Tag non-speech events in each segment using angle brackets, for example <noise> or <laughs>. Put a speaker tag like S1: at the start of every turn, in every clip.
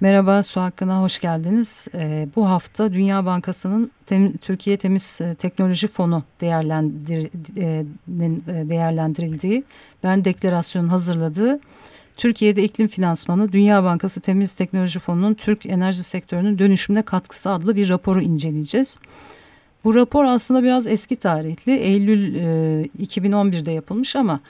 S1: Merhaba Su Hakkı'na hoş geldiniz. Ee, bu hafta Dünya Bankası'nın tem, Türkiye Temiz e, Teknoloji Fonu değerlendir, e, e, değerlendirildiği, Bern Deklarasyonu hazırladığı Türkiye'de iklim finansmanı Dünya Bankası Temiz Teknoloji Fonu'nun Türk enerji sektörünün dönüşümüne katkısı adlı bir raporu inceleyeceğiz. Bu rapor aslında biraz eski tarihli. Eylül e, 2011'de yapılmış ama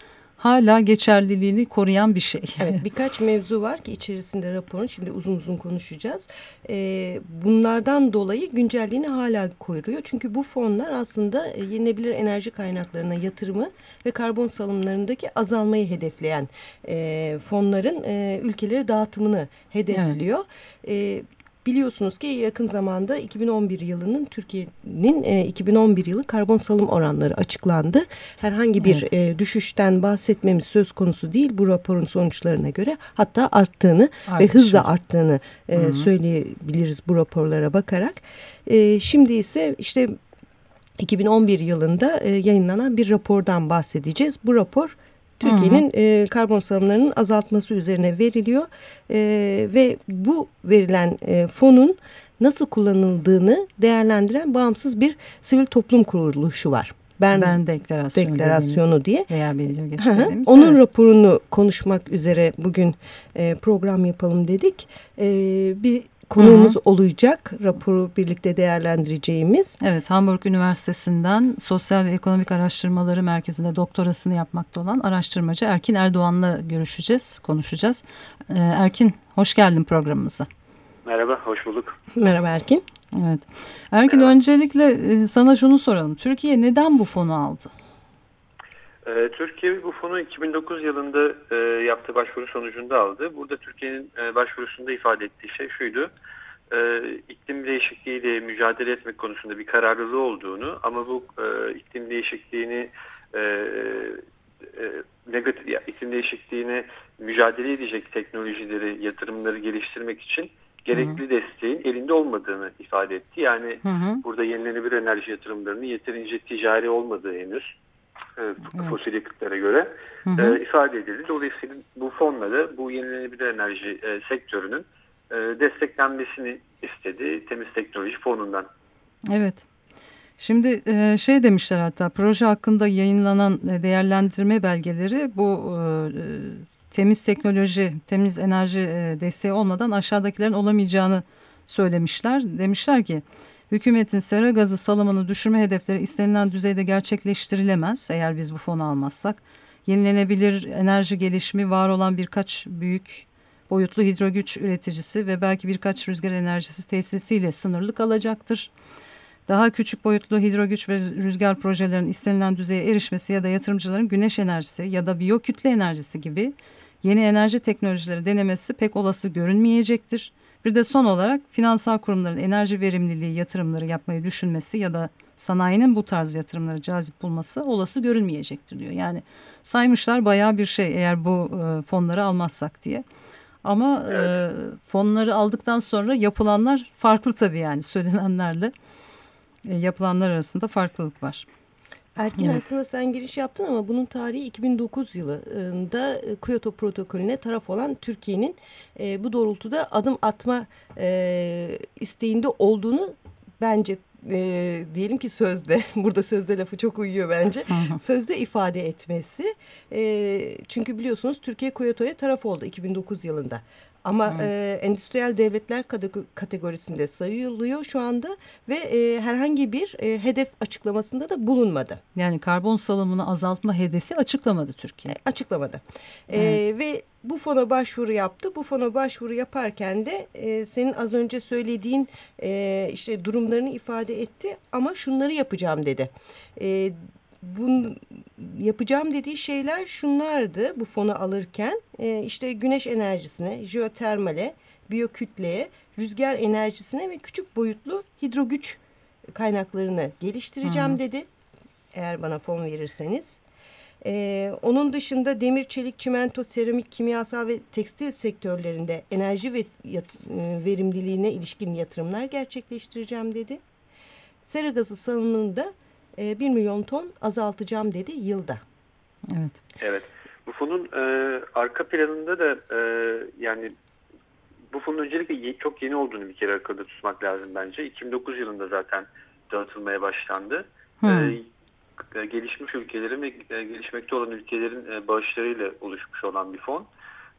S1: hala geçerliliğini koruyan bir şey.
S2: Evet <laughs> birkaç mevzu var ki içerisinde raporun şimdi uzun uzun konuşacağız. Ee, bunlardan dolayı güncelliğini hala koruyor. Çünkü bu fonlar aslında e, yenilebilir enerji kaynaklarına yatırımı ve karbon salımlarındaki azalmayı hedefleyen e, fonların e, ülkeleri dağıtımını hedefliyor. Evet. E, Biliyorsunuz ki yakın zamanda 2011 yılının Türkiye'nin e, 2011 yılı karbon salım oranları açıklandı. Herhangi bir evet. e, düşüşten bahsetmemiz söz konusu değil bu raporun sonuçlarına göre. Hatta arttığını Artış. ve hızla arttığını e, söyleyebiliriz bu raporlara bakarak. E, şimdi ise işte 2011 yılında e, yayınlanan bir rapordan bahsedeceğiz. Bu rapor Türkiye'nin e, karbon salımlarının azaltması üzerine veriliyor e, ve bu verilen e, fonun nasıl kullanıldığını değerlendiren bağımsız bir sivil toplum kuruluşu var.
S1: Bern, Bern Deklarasyonu,
S2: Deklarasyonu diye.
S1: Veya.
S2: Onun evet. raporunu konuşmak üzere bugün e, program yapalım dedik. E, bir konuğumuz Hı -hı. olacak. Raporu birlikte değerlendireceğimiz.
S1: Evet Hamburg Üniversitesi'nden Sosyal ve Ekonomik Araştırmaları Merkezi'nde doktorasını yapmakta olan araştırmacı Erkin Erdoğan'la görüşeceğiz, konuşacağız. Ee, Erkin hoş geldin programımıza.
S3: Merhaba, hoş bulduk.
S2: Merhaba Erkin.
S1: Evet. Erkin Merhaba. öncelikle e, sana şunu soralım. Türkiye neden bu fonu aldı?
S3: Ee, Türkiye bu fonu 2009 yılında e, yaptığı başvuru sonucunda aldı. Burada Türkiye'nin e, başvurusunda ifade ettiği şey şuydu. E, iklim değişikliğiyle mücadele etmek konusunda bir kararlılığı olduğunu ama bu e, iklim değişikliğini e, e, negatif ya, iklim değişikliğine mücadele edecek teknolojileri, yatırımları geliştirmek için gerekli hı hı. desteğin elinde olmadığını ifade etti. Yani hı hı. burada yenilenebilir enerji yatırımlarının yeterince ticari olmadığı henüz e, evet. fosil yakıtlara göre hı hı. E, ifade edildi. Dolayısıyla bu fonla da bu yenilenebilir enerji e, sektörünün e, desteklenmesini istedi Temiz Teknoloji Fonu'ndan.
S1: Evet. Şimdi e, şey demişler hatta proje hakkında yayınlanan e, değerlendirme belgeleri bu temiz teknoloji, temiz enerji desteği olmadan aşağıdakilerin olamayacağını söylemişler. Demişler ki Hükümetin sera gazı salımını düşürme hedefleri istenilen düzeyde gerçekleştirilemez eğer biz bu fonu almazsak. Yenilenebilir enerji gelişimi var olan birkaç büyük boyutlu hidrogüç üreticisi ve belki birkaç rüzgar enerjisi tesisiyle sınırlı kalacaktır. Daha küçük boyutlu hidrogüç ve rüzgar projelerinin istenilen düzeye erişmesi ya da yatırımcıların güneş enerjisi ya da biyokütle enerjisi gibi yeni enerji teknolojileri denemesi pek olası görünmeyecektir. Bir de son olarak finansal kurumların enerji verimliliği yatırımları yapmayı düşünmesi ya da sanayinin bu tarz yatırımları cazip bulması olası görülmeyecektir diyor. Yani saymışlar bayağı bir şey eğer bu e, fonları almazsak diye. Ama e, evet. e, fonları aldıktan sonra yapılanlar farklı tabii yani <laughs> söylenenlerle e, yapılanlar arasında farklılık var.
S2: Erkin evet. aslında sen giriş yaptın ama bunun tarihi 2009 yılında e, Kyoto protokolüne taraf olan Türkiye'nin e, bu doğrultuda adım atma e, isteğinde olduğunu bence e, diyelim ki sözde <laughs> burada sözde lafı çok uyuyor bence sözde ifade etmesi. E, çünkü biliyorsunuz Türkiye Kyoto'ya taraf oldu 2009 yılında ama e, endüstriyel devletler kategorisinde sayılıyor şu anda ve e, herhangi bir e, hedef açıklamasında da bulunmadı.
S1: Yani karbon salımını azaltma hedefi açıklamadı Türkiye.
S2: E, açıklamadı. E, ve bu fona başvuru yaptı. Bu fona başvuru yaparken de e, senin az önce söylediğin e, işte durumlarını ifade etti ama şunları yapacağım dedi. E, bun, yapacağım dediği şeyler şunlardı bu fonu alırken. E, işte güneş enerjisine, jeotermale, biyokütleye, rüzgar enerjisine ve küçük boyutlu hidrogüç kaynaklarını geliştireceğim Hı. dedi. Eğer bana fon verirseniz. Ee, onun dışında demir, çelik, çimento, seramik, kimyasal ve tekstil sektörlerinde enerji ve e, verimliliğine ilişkin yatırımlar gerçekleştireceğim dedi. Sera gazı salınımını da e, 1 milyon ton azaltacağım dedi yılda.
S1: Evet.
S3: Evet. Bu fonun e, arka planında da e, yani bu fonun öncelikle çok yeni olduğunu bir kere akılda tutmak lazım bence. 2009 yılında zaten dağıtılmaya başlandı. Hmm. E, gelişmiş ülkelerin ve e, gelişmekte olan ülkelerin e, bağışlarıyla oluşmuş olan bir fon.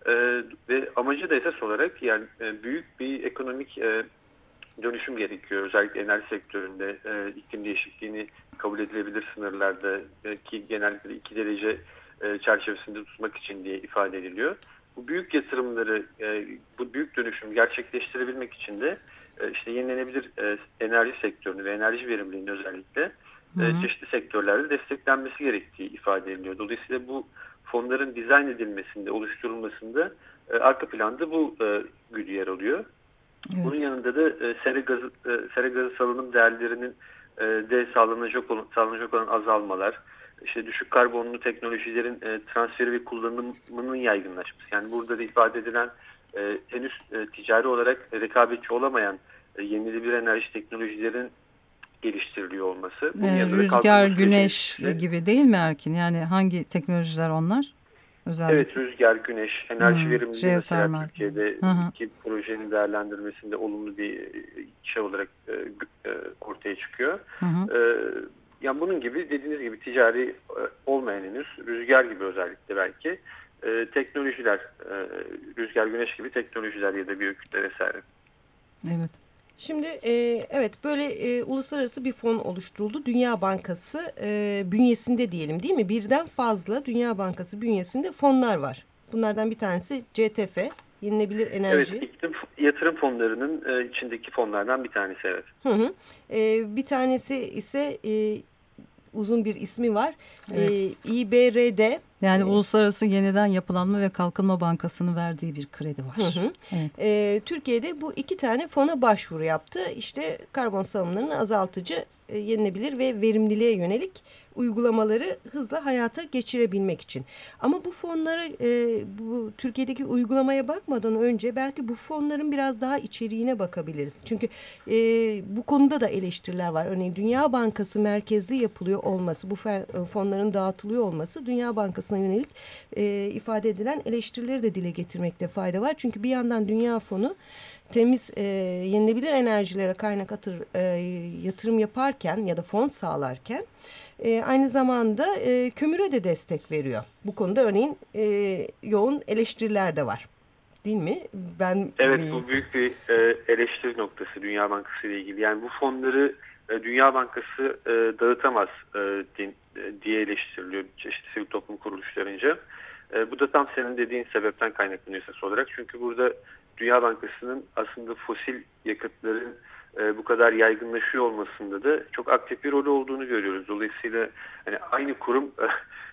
S3: E, ve amacı da esas olarak yani e, büyük bir ekonomik e, dönüşüm gerekiyor. Özellikle enerji sektöründe e, iklim değişikliğini kabul edilebilir sınırlarda e, ki genellikle 2 derece e, çerçevesinde tutmak için diye ifade ediliyor. Bu büyük yatırımları, e, bu büyük dönüşüm gerçekleştirebilmek için de e, işte yenilenebilir e, enerji sektörünü ve enerji verimliliğini özellikle -hı. çeşitli sektörlerde desteklenmesi gerektiği ifade ediliyor. Dolayısıyla bu fonların dizayn edilmesinde, oluşturulmasında arka planda bu güdü yer alıyor. Evet. Bunun yanında da e, sera gazı, sera gazı salınım değerlerinin de sağlanacak olan, sağlanacak olan azalmalar, işte düşük karbonlu teknolojilerin transferi ve kullanımının yaygınlaşması. Yani burada da ifade edilen henüz ticari olarak rekabetçi olamayan yenilenebilir enerji teknolojilerin geliştiriliyor olması.
S1: Ee, rüzgar, güneş işte. gibi değil mi Erkin? Yani hangi teknolojiler onlar?
S3: Özellikle. Evet rüzgar, güneş, enerji hmm, verimliliği mesela Türkiye'de Hı -hı. iki projenin değerlendirmesinde olumlu bir şey olarak e, e, ortaya çıkıyor. Hı -hı. E, yani bunun gibi dediğiniz gibi ticari e, olmayan henüz rüzgar gibi özellikle belki e, teknolojiler, e, rüzgar, güneş gibi teknolojiler ya da biyokütle vesaire.
S2: Evet. Şimdi e, evet böyle e, uluslararası bir fon oluşturuldu. Dünya Bankası e, bünyesinde diyelim değil mi? Birden fazla Dünya Bankası bünyesinde fonlar var. Bunlardan bir tanesi CTF, yenilebilir enerji.
S3: Evet, iklim yatırım fonlarının e, içindeki fonlardan bir tanesi evet.
S2: Hı hı. E, bir tanesi ise e, uzun bir ismi var. Evet. E, İBRD
S1: yani evet. Uluslararası Yeniden Yapılanma ve Kalkınma Bankası'nın verdiği bir kredi var. Hı hı.
S2: Evet. E, Türkiye'de bu iki tane fona başvuru yaptı. İşte karbon salımlarını azaltıcı, e, yenilebilir ve verimliliğe yönelik uygulamaları hızla hayata geçirebilmek için. Ama bu fonlara e, bu Türkiye'deki uygulamaya bakmadan önce belki bu fonların biraz daha içeriğine bakabiliriz. Çünkü e, bu konuda da eleştiriler var. Örneğin Dünya Bankası merkezli yapılıyor olması, bu fonların dağıtılıyor olması Dünya Bankası'na yönelik e, ifade edilen eleştirileri de dile getirmekte fayda var. Çünkü bir yandan Dünya Fonu temiz e, yenilebilir enerjilere kaynak atır, e, yatırım yaparken ya da fon sağlarken e, aynı zamanda e, kömüre de destek veriyor. Bu konuda örneğin e, yoğun eleştiriler de var. Değil mi?
S3: Ben Evet bu büyük bir e, eleştiri noktası Dünya Bankası ile ilgili. Yani bu fonları e, Dünya Bankası e, dağıtamaz e, din, e, diye eleştiriliyor çeşitli sivil toplum kuruluşlarınca. E, bu da tam senin dediğin sebepten kaynaklanıyor esas olarak. Çünkü burada Dünya Bankası'nın aslında fosil yakıtların e, bu kadar yaygınlaşıyor olmasında da çok aktif bir rol olduğunu görüyoruz. Dolayısıyla hani aynı kurum e,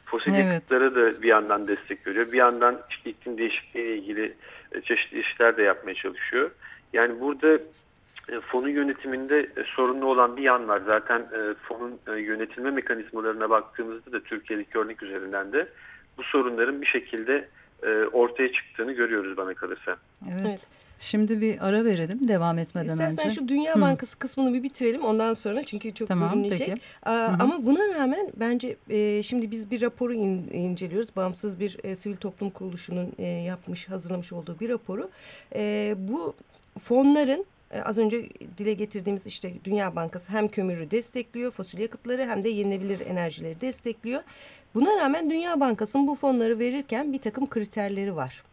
S3: fosil evet. yakıtlara da bir yandan destek veriyor. Bir yandan işte iklim değişikliği ile ilgili e, çeşitli işler de yapmaya çalışıyor. Yani burada e, fonun yönetiminde e, sorunlu olan bir yan var. Zaten e, fonun e, yönetilme mekanizmalarına baktığımızda da Türkiye'deki örnek üzerinden de bu sorunların bir şekilde e, ortaya çıktığını görüyoruz bana kalırsa.
S1: Evet. evet. Şimdi bir ara verelim devam etmeden
S2: İstersen
S1: önce.
S2: İstersen şu Dünya Hı. Bankası kısmını bir bitirelim ondan sonra çünkü çok tamam, bölünecek. Peki. Aa, ama buna rağmen bence e, şimdi biz bir raporu in, inceliyoruz. Bağımsız bir e, sivil toplum kuruluşunun e, yapmış, hazırlamış olduğu bir raporu. E, bu fonların e, az önce dile getirdiğimiz işte Dünya Bankası hem kömürü destekliyor, fosil yakıtları hem de yenilebilir enerjileri destekliyor. Buna rağmen Dünya Bankası'nın bu fonları verirken bir takım kriterleri var.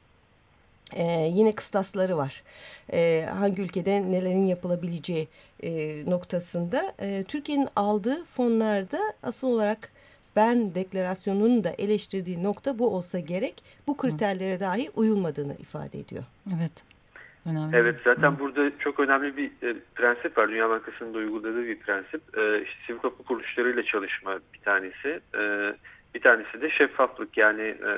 S2: Ee, yine kıstasları var. Ee, hangi ülkede nelerin yapılabileceği e, noktasında. E, Türkiye'nin aldığı fonlarda asıl olarak Bern Deklarasyonu'nun da eleştirdiği nokta bu olsa gerek. Bu kriterlere dahi uyulmadığını ifade ediyor.
S1: Evet.
S3: Önemli. Evet zaten Hı. burada çok önemli bir e, prensip var. Dünya Bankası'nın da uyguladığı bir prensip. E, işte sivil toplum kuruluşlarıyla çalışma bir tanesi. E, bir tanesi de şeffaflık yani e,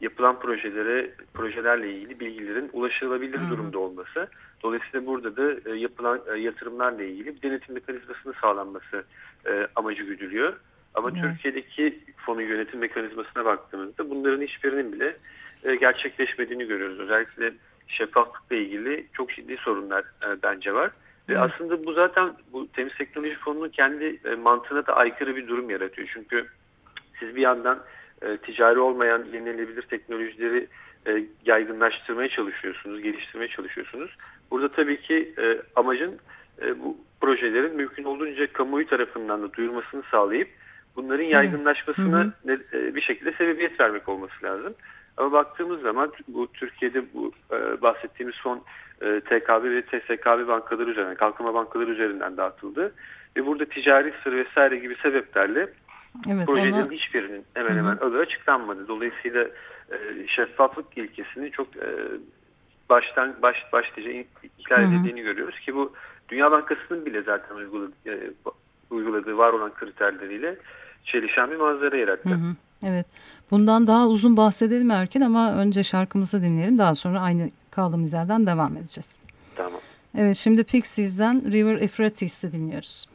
S3: yapılan projelere projelerle ilgili bilgilerin ulaşılabilir Hı. durumda olması. Dolayısıyla burada da e, yapılan e, yatırımlarla ilgili bir denetim mekanizmasının sağlanması e, amacı güdülüyor. Ama Hı. Türkiye'deki fonu yönetim mekanizmasına baktığımızda bunların hiçbirinin bile e, gerçekleşmediğini görüyoruz. Özellikle şeffaflıkla ilgili çok ciddi sorunlar e, bence var. Ve aslında bu zaten bu temiz teknoloji fonunun kendi e, mantığına da aykırı bir durum yaratıyor. Çünkü siz bir yandan e, ticari olmayan yenilenebilir teknolojileri e, yaygınlaştırmaya çalışıyorsunuz, geliştirmeye çalışıyorsunuz. Burada tabii ki e, amacın e, bu projelerin mümkün olduğunca kamuoyu tarafından da duyurmasını sağlayıp bunların yaygınlaşmasına evet. e, bir şekilde sebebiyet vermek olması lazım. Ama baktığımız zaman bu Türkiye'de bu e, bahsettiğimiz son e, TKB ve TSKB bankaları üzerinden, kalkınma bankaları üzerinden dağıtıldı. Ve burada ticari sır vesaire gibi sebeplerle evet, projelerin ona... hiçbirinin hemen hemen adı açıklanmadı. Dolayısıyla e, şeffaflık ilkesini çok e, baştan baş başlıca ihlal edildiğini görüyoruz ki bu Dünya Bankası'nın bile zaten uyguladığı, e, uyguladığı var olan kriterleriyle çelişen bir manzara yarattı. Hı hı.
S4: Evet. Bundan daha uzun bahsedelim Erkin ama önce şarkımızı dinleyelim. Daha sonra aynı kaldığımız yerden devam edeceğiz.
S3: Tamam.
S4: Evet şimdi Pixies'den River Euphrates'i dinliyoruz.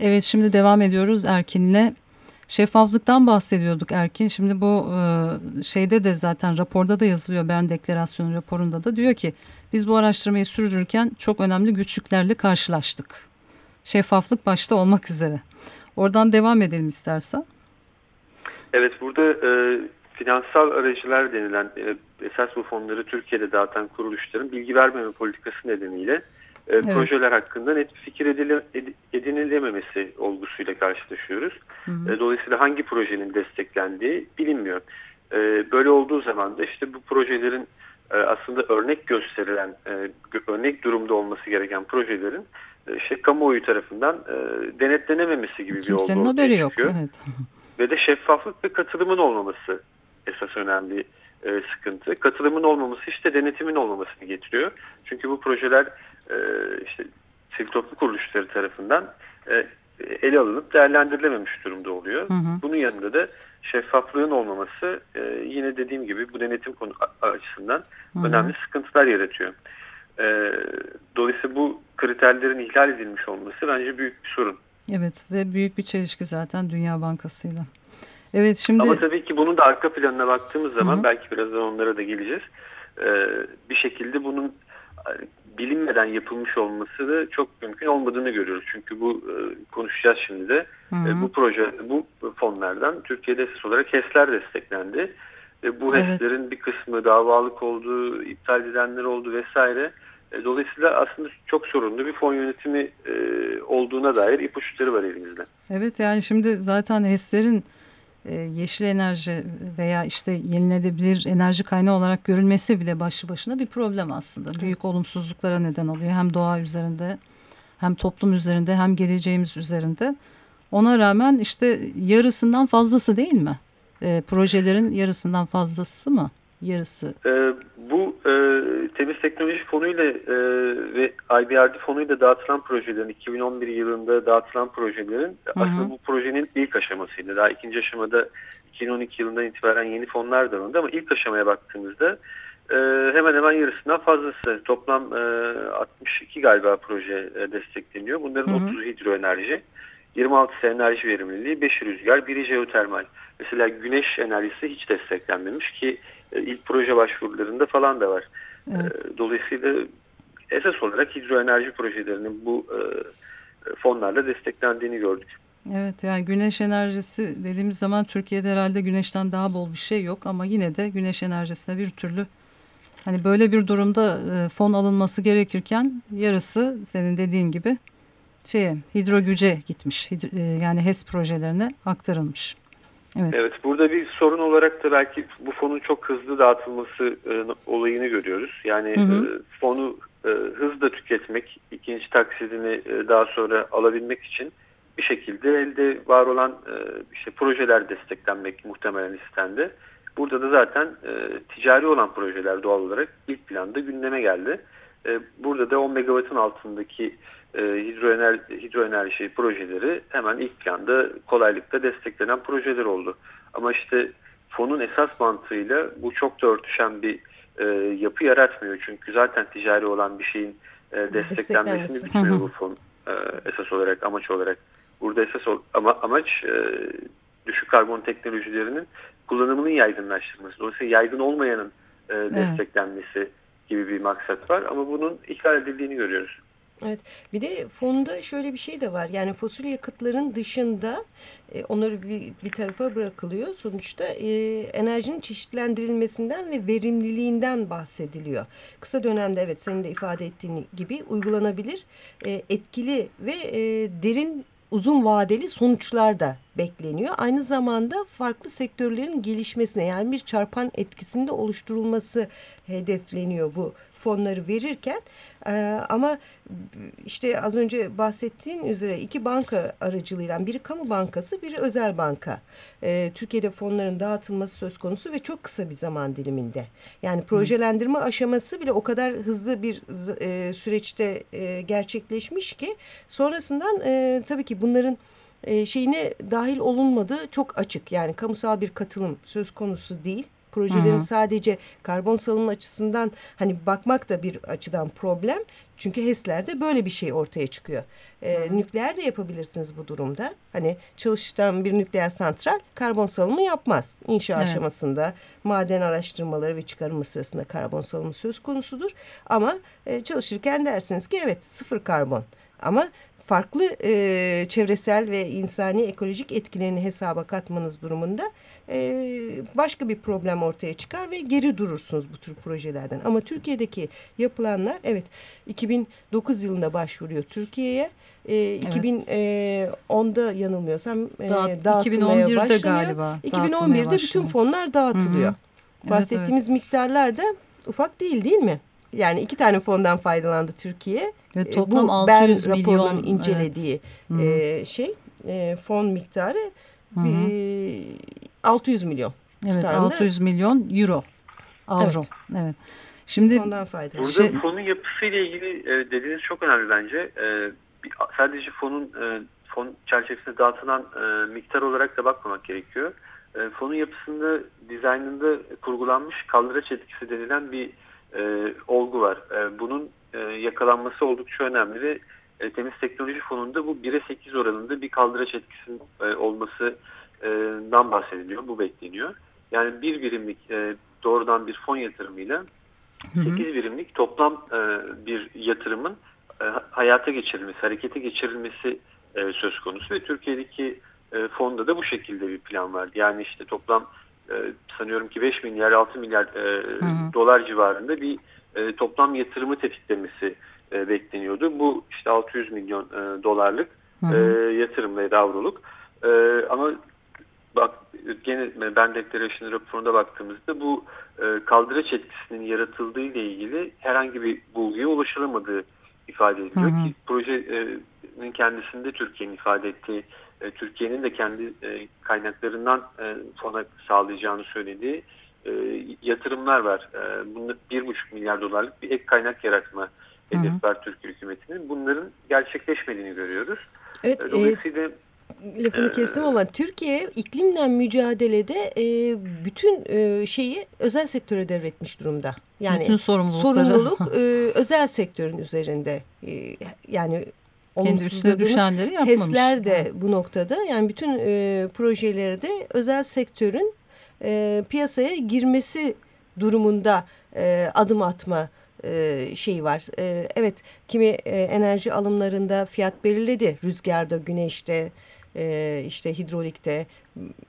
S4: Evet şimdi devam ediyoruz Erkin'le. Şeffaflıktan bahsediyorduk Erkin. Şimdi bu e, şeyde de zaten raporda da yazılıyor Bern Deklarasyonu raporunda da diyor ki biz bu araştırmayı sürdürürken çok önemli güçlüklerle karşılaştık. Şeffaflık başta olmak üzere. Oradan devam edelim istersen.
S3: Evet burada e, finansal aracılar denilen e, esas bu fonları Türkiye'de dağıtan kuruluşların bilgi vermeme politikası nedeniyle e, evet. projeler hakkında net bir fikir edile, edinilememesi olgusuyla karşılaşıyoruz. Hı hı. E, dolayısıyla hangi projenin desteklendiği bilinmiyor. E, böyle olduğu zaman da işte bu projelerin e, aslında örnek gösterilen, e, örnek durumda olması gereken projelerin e, işte kamuoyu tarafından e, denetlenememesi gibi
S1: Kimsenin
S3: bir olgu
S1: haberi yok. Evet.
S3: Ve de şeffaflık ve katılımın olmaması esas önemli e, sıkıntı. Katılımın olmaması işte denetimin olmamasını getiriyor. Çünkü bu projeler e, işte sivil toplum kuruluşları tarafından e, ele alınıp değerlendirilememiş durumda oluyor. Hı hı. Bunun yanında da şeffaflığın olmaması e, yine dediğim gibi bu denetim konu açısından hı hı. önemli sıkıntılar yaratıyor. E, dolayısıyla bu kriterlerin ihlal edilmiş olması bence büyük bir sorun.
S1: Evet ve büyük bir çelişki zaten Dünya Bankası'yla. Evet şimdi
S3: Ama tabii ki bunun da arka planına baktığımız zaman Hı -hı. belki birazdan onlara da geleceğiz. Ee, bir şekilde bunun bilinmeden yapılmış olması da çok mümkün olmadığını görüyoruz. Çünkü bu e, konuşacağız şimdi de. Hı e, -hı. bu proje bu fonlardan Türkiye'de esas olarak HES'ler desteklendi. E, bu evet. HES'lerin bir kısmı davalık oldu, iptal edilenler oldu vesaire. E, dolayısıyla aslında çok sorunlu bir fon yönetimi e, olduğuna dair ipuçları var elimizde.
S1: Evet yani şimdi zaten HES'lerin e, yeşil enerji veya işte yenilenebilir enerji kaynağı olarak görülmesi bile başlı başına bir problem aslında. Evet. Büyük olumsuzluklara neden oluyor hem doğa üzerinde hem toplum üzerinde hem geleceğimiz üzerinde. Ona rağmen işte yarısından fazlası değil mi? E, projelerin yarısından fazlası mı? Yarısı.
S3: E, bu e, Temiz Teknoloji Fonu ile e, ve IBRD Fonu ile dağıtılan projelerin 2011 yılında dağıtılan projelerin hı hı. aslında bu projenin ilk aşamasıydı. Daha ikinci aşamada 2012 yılından itibaren yeni fonlar da alındı ama ilk aşamaya baktığımızda e, hemen hemen yarısından fazlası. Toplam e, 62 galiba proje e, destekleniyor. Bunların hı hı. 30 hidroenerji, 26 enerji verimliliği, 5 rüzgar, 1 jeotermal. Mesela güneş enerjisi hiç desteklenmemiş ki ilk proje başvurularında falan da var. Evet. E, dolayısıyla esas olarak hidroenerji projelerinin bu e, fonlarla desteklendiğini gördük.
S1: Evet yani güneş enerjisi dediğimiz zaman Türkiye'de herhalde güneşten daha bol bir şey yok ama yine de güneş enerjisine bir türlü hani böyle bir durumda fon alınması gerekirken yarısı senin dediğin gibi şeye hidrogüce gitmiş yani HES projelerine aktarılmış.
S3: Evet. evet burada bir sorun olarak da belki bu fonun çok hızlı dağıtılması e, olayını görüyoruz. Yani hı hı. E, fonu e, hızla tüketmek, ikinci taksidini e, daha sonra alabilmek için bir şekilde elde var olan e, işte projeler desteklenmek muhtemelen istendi. Burada da zaten e, ticari olan projeler doğal olarak ilk planda gündeme geldi. E, burada da 10 megawattın altındaki e, hidroenerji, hidroenerji projeleri hemen ilk planda kolaylıkla desteklenen projeler oldu. Ama işte fonun esas mantığıyla bu çok da örtüşen bir e, yapı yaratmıyor. Çünkü zaten ticari olan bir şeyin e, desteklenmesini bitiriyor bu fon e, esas olarak, amaç olarak. Burada esas ol, ama, amaç e, düşük karbon teknolojilerinin kullanımının yaygınlaştırılması. Dolayısıyla yaygın olmayanın e, desteklenmesi evet. Gibi bir maksat var ama bunun ihlal edildiğini görüyoruz.
S2: Evet bir de fonda şöyle bir şey de var yani fosil yakıtların dışında e, onları bir, bir tarafa bırakılıyor sonuçta e, enerjinin çeşitlendirilmesinden ve verimliliğinden bahsediliyor. Kısa dönemde evet senin de ifade ettiğin gibi uygulanabilir e, etkili ve e, derin uzun vadeli sonuçlar da bekleniyor. Aynı zamanda farklı sektörlerin gelişmesine yani bir çarpan etkisinde oluşturulması hedefleniyor bu fonları verirken. Ee, ama işte az önce bahsettiğin üzere iki banka aracılığıyla biri kamu bankası biri özel banka. Ee, Türkiye'de fonların dağıtılması söz konusu ve çok kısa bir zaman diliminde. Yani projelendirme aşaması bile o kadar hızlı bir e, süreçte e, gerçekleşmiş ki sonrasından e, tabii ki bunların şeyine dahil olunmadığı çok açık. Yani kamusal bir katılım söz konusu değil projelerin hı hı. sadece karbon salınım açısından hani bakmak da bir açıdan problem. Çünkü HES'lerde böyle bir şey ortaya çıkıyor. Ee, nükleer de yapabilirsiniz bu durumda. Hani çalıştıran bir nükleer santral karbon salımı yapmaz. İnşa evet. aşamasında maden araştırmaları ve çıkarımı sırasında karbon salımı söz konusudur. Ama e, çalışırken dersiniz ki evet sıfır karbon. Ama farklı e, çevresel ve insani ekolojik etkilerini hesaba katmanız durumunda e, başka bir problem ortaya çıkar ve geri durursunuz bu tür projelerden. Ama Türkiye'deki yapılanlar evet 2009 yılında başvuruyor Türkiye'ye. E, evet. 2010'da yanılmıyorsam e, Dağıt, dağıtılmaya 2011'de başlanıyor. galiba. 2011'de bütün fonlar dağıtılıyor. Hı -hı. Bahsettiğimiz evet, evet. miktarlar da ufak değil değil mi? Yani iki tane fondan faydalandı Türkiye.
S1: Ve e, toplam Bu 600
S2: Bern
S1: milyon
S2: raporunun incelediği evet. e, şey e, fon miktarı Hı -hı. 600 milyon.
S1: Evet tutarında. 600 milyon euro. Avro. Evet. evet. Şimdi
S3: Fondan Burada şey, fonun yapısıyla ilgili e, dediğiniz çok önemli bence. E, sadece fonun e, fon çerçevesinde dağıtılan e, miktar olarak da bakmamak gerekiyor. E, fonun yapısında, dizaynında kurgulanmış kaldıraç etkisi denilen bir e, olgu var. E, bunun e, yakalanması oldukça önemli ve e, temiz teknoloji fonunda bu 1'e 8 oranında bir kaldıraç etkisinin e, olmasından bahsediliyor. Bu bekleniyor. Yani bir birimlik e, doğrudan bir fon yatırımıyla 8 birimlik toplam e, bir yatırımın e, hayata geçirilmesi, harekete geçirilmesi e, söz konusu ve Türkiye'deki e, fonda da bu şekilde bir plan vardı. Yani işte toplam e, sanıyorum ki 5 milyar 6 milyar e, dolar civarında bir e, toplam yatırımı tetiklemesi e, bekleniyordu. Bu işte 600 milyon e, dolarlık e, yatırımla avroluk. E, ama bak gene ben Declaration raporunda baktığımızda bu e, kaldıraç etkisinin yaratıldığı ile ilgili herhangi bir bulguya ulaşılamadığı ifade ediliyor hı hı. ki projenin kendisinde Türkiye'nin ifade ettiği e, Türkiye'nin de kendi e, kaynaklarından e, fona sağlayacağını söylediği e, yatırımlar var. E, bunun bir buçuk milyar dolarlık bir ek kaynak yaratma hedefi var Türkiye hükümetinin. Bunların gerçekleşmediğini görüyoruz.
S2: Evet, e, Dolayısıyla e lafını kestim ama Türkiye iklimle mücadelede e, bütün e, şeyi özel sektöre devretmiş durumda.
S1: Yani bütün
S2: sorumluluk <laughs> e, özel sektörün üzerinde. E, yani
S1: kendi üstüne düşenleri yapmamış.
S2: HES'ler de bu noktada yani bütün e, projeleri de özel sektörün e, piyasaya girmesi durumunda e, adım atma e, şeyi var. E, evet kimi e, enerji alımlarında fiyat belirledi. Rüzgarda, güneşte, e, işte hidrolikte,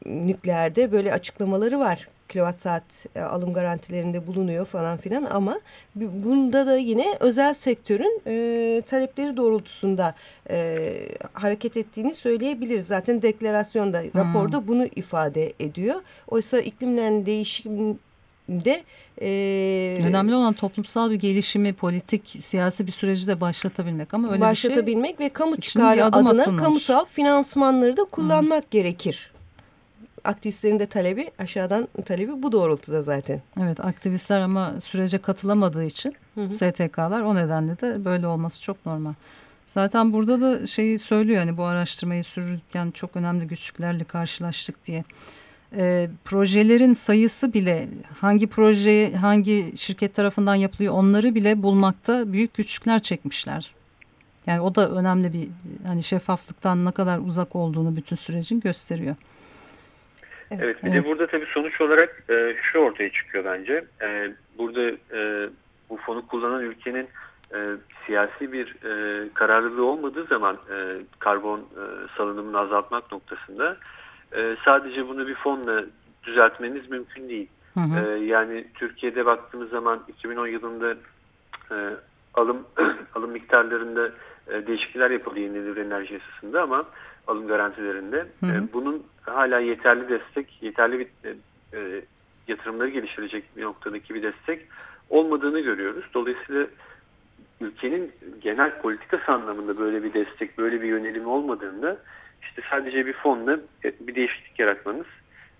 S2: nükleerde böyle açıklamaları var. Kilowatt saat e, alım garantilerinde bulunuyor falan filan ama bunda da yine özel sektörün e, talepleri doğrultusunda e, hareket ettiğini söyleyebiliriz. Zaten deklarasyonda, hmm. raporda bunu ifade ediyor. Oysa iklimle değişim de
S1: e, önemli olan toplumsal bir gelişimi, politik, siyasi bir süreci de başlatabilmek ama öyle
S2: başlatabilmek bir şey, ve kamu çıkarı adına atılmış. kamusal finansmanları da kullanmak Hı. gerekir. Aktivistlerin de talebi aşağıdan talebi bu doğrultuda zaten.
S1: Evet aktivistler ama sürece katılamadığı için hı hı. STK'lar o nedenle de böyle olması çok normal. Zaten burada da şeyi söylüyor hani bu araştırmayı sürürken çok önemli güçlüklerle karşılaştık diye e, projelerin sayısı bile hangi proje hangi şirket tarafından yapılıyor onları bile bulmakta büyük güçlükler çekmişler. Yani o da önemli bir hani şeffaflıktan ne kadar uzak olduğunu bütün sürecin gösteriyor.
S3: Evet, evet bir evet. de burada tabii sonuç olarak e, şu ortaya çıkıyor bence. E, burada e, bu fonu kullanan ülkenin e, siyasi bir e, kararlılığı olmadığı zaman e, karbon e, salınımını azaltmak noktasında e, sadece bunu bir fonla düzeltmeniz mümkün değil. Hı hı. E, yani Türkiye'de baktığımız zaman 2010 yılında e, alım <clears throat> alım miktarlarında e, değişiklikler yapıldı yenilenebilir enerji yasasında ama alım garantilerinde hı hı. E, bunun hala yeterli destek, yeterli bir e, e, yatırımları geliştirecek bir noktadaki bir destek olmadığını görüyoruz. Dolayısıyla ülkenin genel politikası anlamında böyle bir destek, böyle bir yönelim olmadığında işte sadece bir fonla bir değişiklik yaratmanız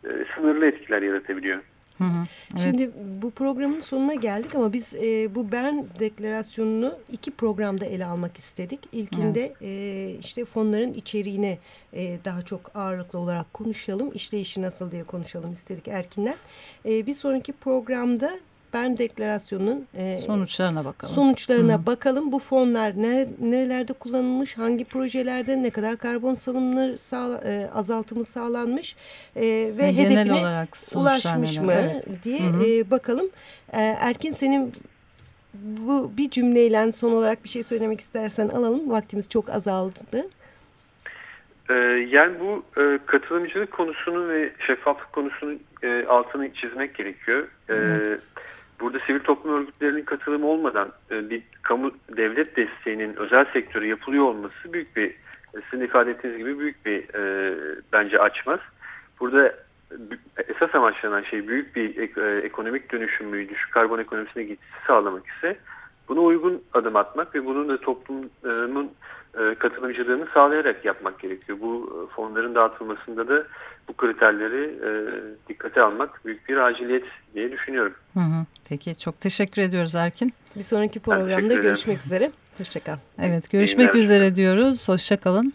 S3: e, sınırlı etkiler yaratabiliyor.
S2: Hı hı, evet. Şimdi bu programın sonuna geldik ama biz e, bu Bern deklarasyonunu iki programda ele almak istedik. İlkinde evet. e, işte fonların içeriğine e, daha çok ağırlıklı olarak konuşalım. İşleyişi nasıl diye konuşalım istedik Erkin'den. E, bir sonraki programda Bern Deklarasyonu'nun
S1: e, sonuçlarına bakalım.
S2: Sonuçlarına Hı. bakalım. Bu fonlar nere, nerelerde kullanılmış, hangi projelerde ne kadar karbon salımları sağ, e, azaltımı sağlanmış e, ve, ve hedefine ulaşmış mı evet. diye E, bakalım. E, Erkin senin bu bir cümleyle son olarak bir şey söylemek istersen alalım. Vaktimiz çok azaldı.
S3: Ee, yani bu e, katılımcılık konusunu ve şeffaflık konusunu e, altını çizmek gerekiyor. Evet. Burada sivil toplum örgütlerinin katılımı olmadan e, bir kamu devlet desteğinin özel sektörü yapılıyor olması büyük bir sizin ifade ettiğiniz gibi büyük bir e, bence açmaz. Burada esas amaçlanan şey büyük bir ek, e, ekonomik dönüşümü, düşük karbon ekonomisine geçişi sağlamak ise buna uygun adım atmak ve bunun da toplumun e, katılımcılığını sağlayarak yapmak gerekiyor. Bu e, fonların dağıtılmasında da bu kriterleri e, dikkate almak büyük bir aciliyet diye düşünüyorum.
S1: Hı hı. Peki çok teşekkür ediyoruz Erkin.
S2: Bir sonraki programda görüşmek üzere. Hoşçakal.
S1: Evet görüşmek üzere diyoruz. Hoşçakalın.